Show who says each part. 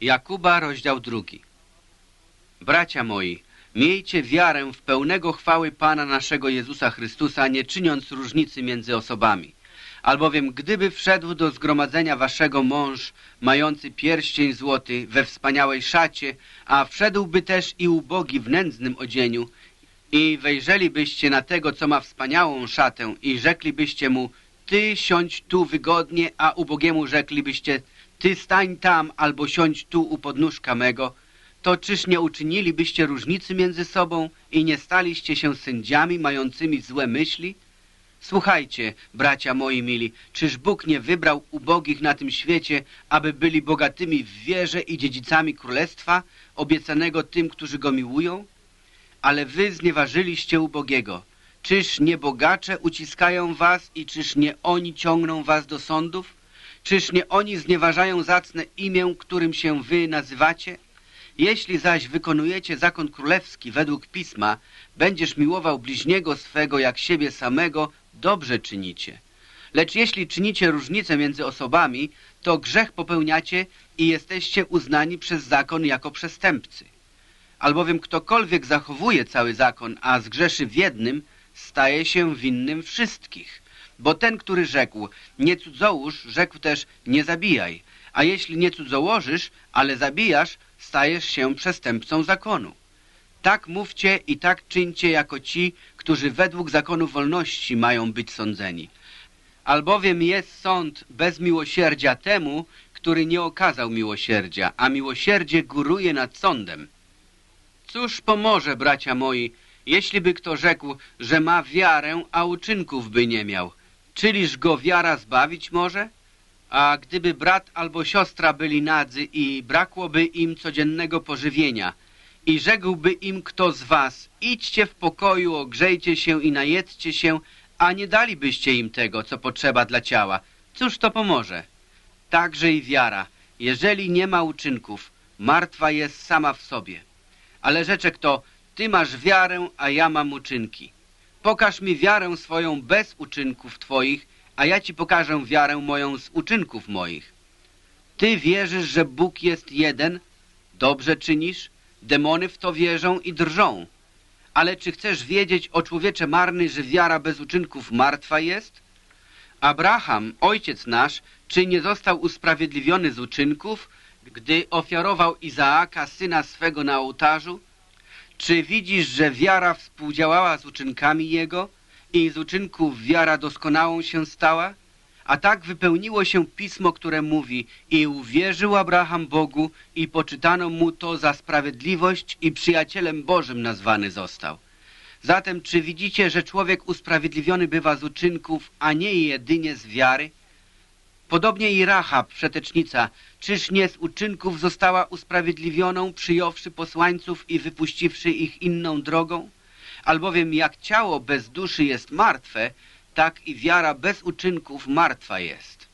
Speaker 1: Jakuba, rozdział drugi. Bracia moi, miejcie wiarę w pełnego chwały Pana naszego Jezusa Chrystusa, nie czyniąc różnicy między osobami. Albowiem gdyby wszedł do zgromadzenia waszego mąż, mający pierścień złoty we wspaniałej szacie, a wszedłby też i ubogi w nędznym odzieniu, i wejrzelibyście na tego, co ma wspaniałą szatę i rzeklibyście mu, ty siądź tu wygodnie, a ubogiemu rzeklibyście, ty stań tam albo siądź tu u podnóżka mego, to czyż nie uczynilibyście różnicy między sobą i nie staliście się sędziami mającymi złe myśli? Słuchajcie, bracia moi mili, czyż Bóg nie wybrał ubogich na tym świecie, aby byli bogatymi w wierze i dziedzicami królestwa, obiecanego tym, którzy go miłują? Ale wy znieważyliście ubogiego. Czyż nie bogacze uciskają was i czyż nie oni ciągną was do sądów? Czyż nie oni znieważają zacne imię, którym się wy nazywacie? Jeśli zaś wykonujecie zakon królewski według pisma, będziesz miłował bliźniego swego jak siebie samego, dobrze czynicie. Lecz jeśli czynicie różnicę między osobami, to grzech popełniacie i jesteście uznani przez zakon jako przestępcy. Albowiem ktokolwiek zachowuje cały zakon, a zgrzeszy w jednym, staje się winnym wszystkich. Bo ten, który rzekł, nie cudzołóż, rzekł też, nie zabijaj. A jeśli nie cudzołożysz, ale zabijasz, stajesz się przestępcą zakonu. Tak mówcie i tak czyńcie jako ci, którzy według zakonu wolności mają być sądzeni. Albowiem jest sąd bez miłosierdzia temu, który nie okazał miłosierdzia, a miłosierdzie góruje nad sądem. Cóż pomoże, bracia moi, jeśli by kto rzekł, że ma wiarę, a uczynków by nie miał? Czyliż go wiara zbawić może? A gdyby brat albo siostra byli nadzy i brakłoby im codziennego pożywienia i rzekłby im kto z was, idźcie w pokoju, ogrzejcie się i najedzcie się, a nie dalibyście im tego, co potrzeba dla ciała, cóż to pomoże? Także i wiara, jeżeli nie ma uczynków, martwa jest sama w sobie. Ale rzeczę kto, ty masz wiarę, a ja mam uczynki. Pokaż mi wiarę swoją bez uczynków twoich, a ja ci pokażę wiarę moją z uczynków moich. Ty wierzysz, że Bóg jest jeden? Dobrze czynisz? Demony w to wierzą i drżą. Ale czy chcesz wiedzieć, o człowiecze marny, że wiara bez uczynków martwa jest? Abraham, ojciec nasz, czy nie został usprawiedliwiony z uczynków, gdy ofiarował Izaaka, syna swego na ołtarzu? Czy widzisz, że wiara współdziałała z uczynkami jego i z uczynków wiara doskonałą się stała? A tak wypełniło się pismo, które mówi i uwierzył Abraham Bogu i poczytano mu to za sprawiedliwość i przyjacielem Bożym nazwany został. Zatem czy widzicie, że człowiek usprawiedliwiony bywa z uczynków, a nie jedynie z wiary? Podobnie i Rahab, przetecznica, czyż nie z uczynków została usprawiedliwioną, przyjąwszy posłańców i wypuściwszy ich inną drogą? Albowiem jak ciało bez duszy jest martwe, tak i wiara bez uczynków martwa jest.